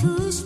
who's